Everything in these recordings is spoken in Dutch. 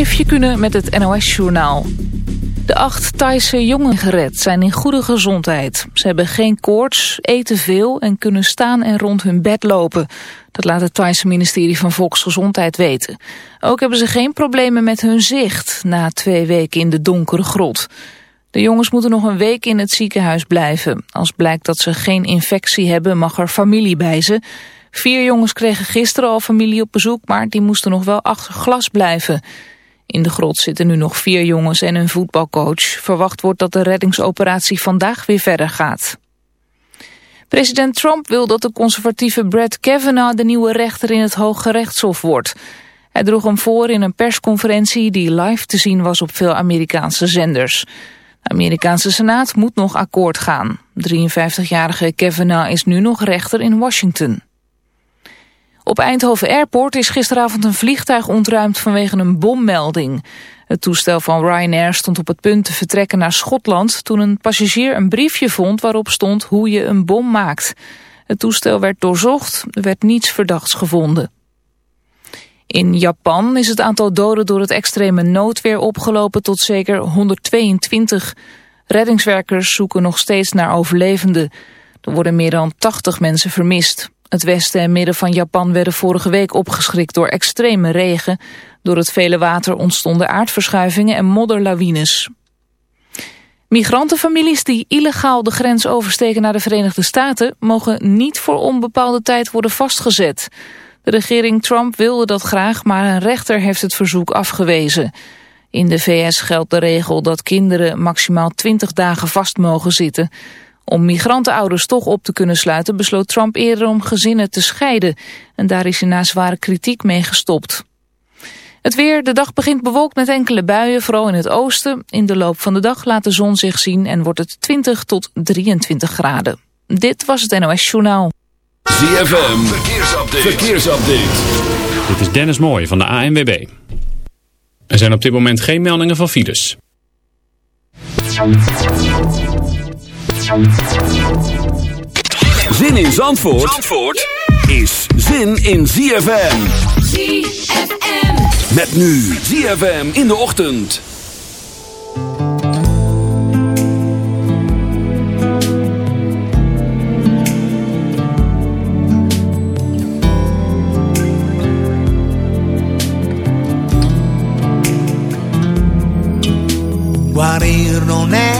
Eefje kunnen met het NOS-journaal. De acht Thaise jongen gered zijn in goede gezondheid. Ze hebben geen koorts, eten veel en kunnen staan en rond hun bed lopen. Dat laat het Thaise ministerie van Volksgezondheid weten. Ook hebben ze geen problemen met hun zicht na twee weken in de donkere grot. De jongens moeten nog een week in het ziekenhuis blijven. Als blijkt dat ze geen infectie hebben mag er familie bij ze... Vier jongens kregen gisteren al familie op bezoek, maar die moesten nog wel achter glas blijven. In de grot zitten nu nog vier jongens en een voetbalcoach. Verwacht wordt dat de reddingsoperatie vandaag weer verder gaat. President Trump wil dat de conservatieve Brett Kavanaugh de nieuwe rechter in het Hoge Rechtshof wordt. Hij droeg hem voor in een persconferentie die live te zien was op veel Amerikaanse zenders. De Amerikaanse Senaat moet nog akkoord gaan. 53-jarige Kavanaugh is nu nog rechter in Washington. Op Eindhoven Airport is gisteravond een vliegtuig ontruimd vanwege een bommelding. Het toestel van Ryanair stond op het punt te vertrekken naar Schotland... toen een passagier een briefje vond waarop stond hoe je een bom maakt. Het toestel werd doorzocht, er werd niets verdachts gevonden. In Japan is het aantal doden door het extreme noodweer opgelopen tot zeker 122. Reddingswerkers zoeken nog steeds naar overlevenden. Er worden meer dan 80 mensen vermist. Het westen en midden van Japan werden vorige week opgeschrikt door extreme regen. Door het vele water ontstonden aardverschuivingen en modderlawines. Migrantenfamilies die illegaal de grens oversteken naar de Verenigde Staten... mogen niet voor onbepaalde tijd worden vastgezet. De regering Trump wilde dat graag, maar een rechter heeft het verzoek afgewezen. In de VS geldt de regel dat kinderen maximaal 20 dagen vast mogen zitten... Om migrantenouders toch op te kunnen sluiten besloot Trump eerder om gezinnen te scheiden. En daar is hij na zware kritiek mee gestopt. Het weer, de dag begint bewolkt met enkele buien, vooral in het oosten. In de loop van de dag laat de zon zich zien en wordt het 20 tot 23 graden. Dit was het NOS Journaal. ZFM, verkeersupdate. verkeersupdate. Dit is Dennis Mooij van de ANWB. Er zijn op dit moment geen meldingen van files. Zin in Zandvoort, Zandvoort is zin in ZFM. ZFM. Met nu ZFM in de ochtend. Guarir non è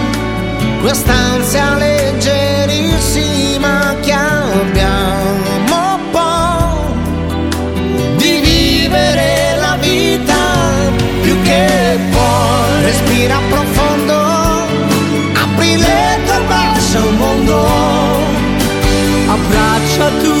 quest'ansia leggerissima cambiamo un po' di vivere la vita più che puoi. Respira profondo apri le tue braccia al mondo. Abbraccia tu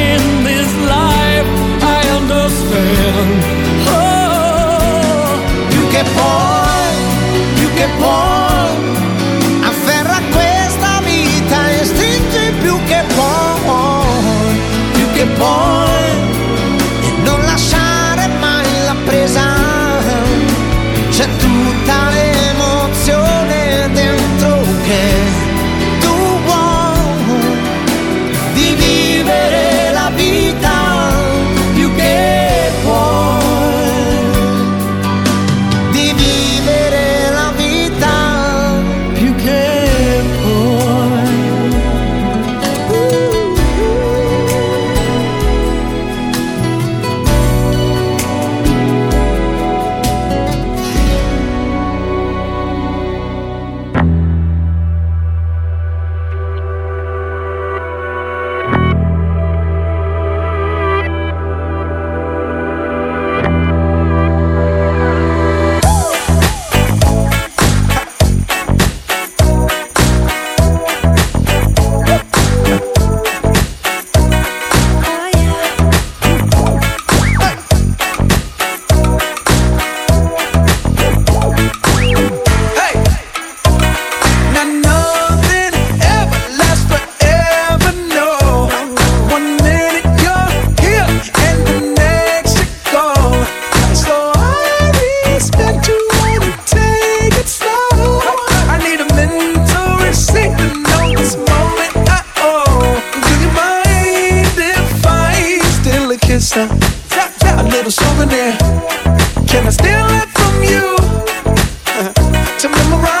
little souvenir. Can I steal it from you to memorize?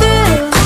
you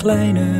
kleine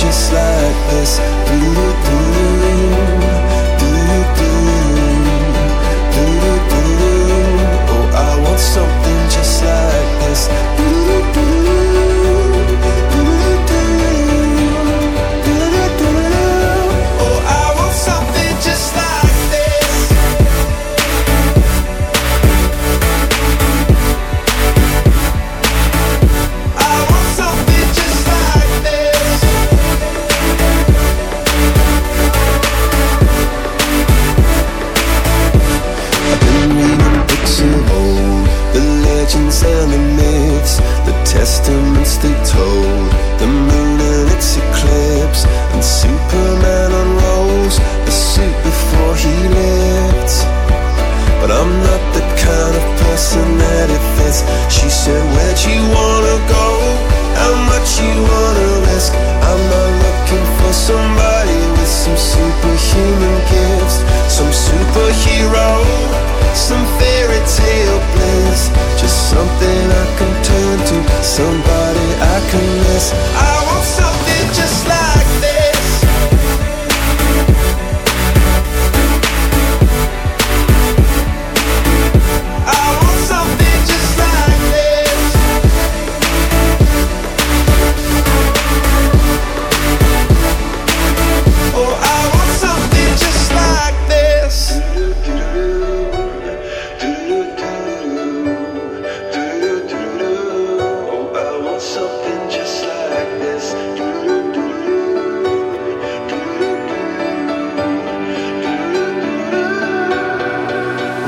just like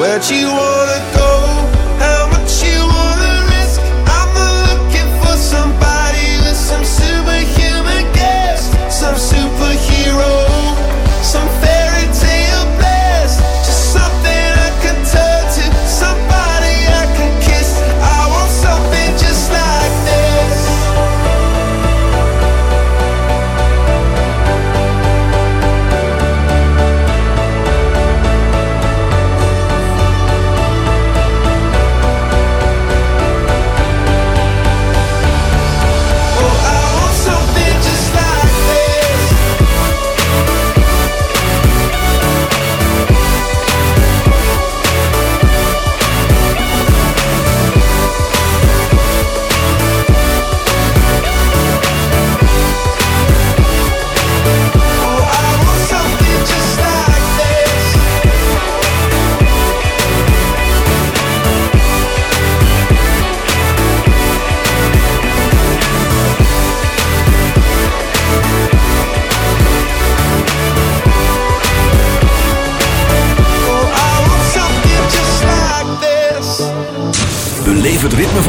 Where'd you wanna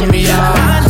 to me out.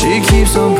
She keeps on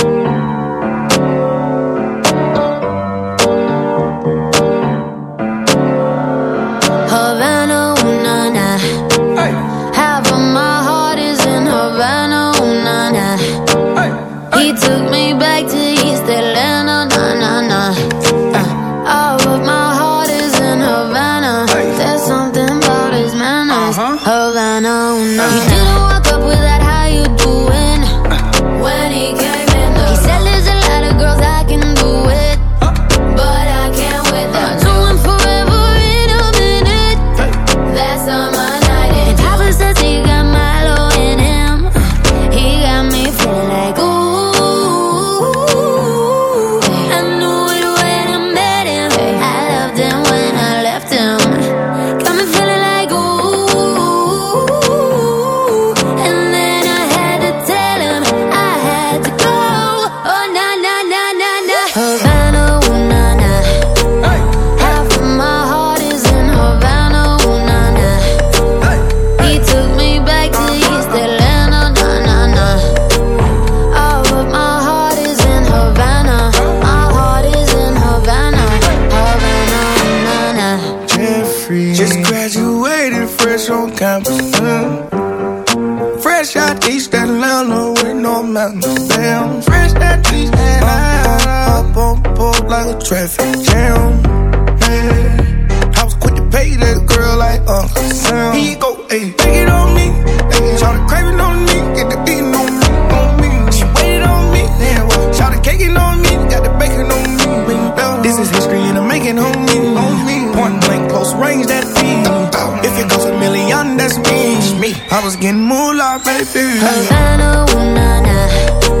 Atlanta with no mountains. Damn, fresh that trees and I up on board like a traffic jam. Hey, I was quick to pay that girl like Uncle Sam. He go, ayy, take it on me. Ayy, shout the craving on me, get the beating on me, on me. She waited on me, yeah, well, shout the caking on me, got the bacon on me. This is history and I'm making me, on me. Point blank, close range, that that's me. me. I was getting moolah, baby. Havana, ooh, nah, nah.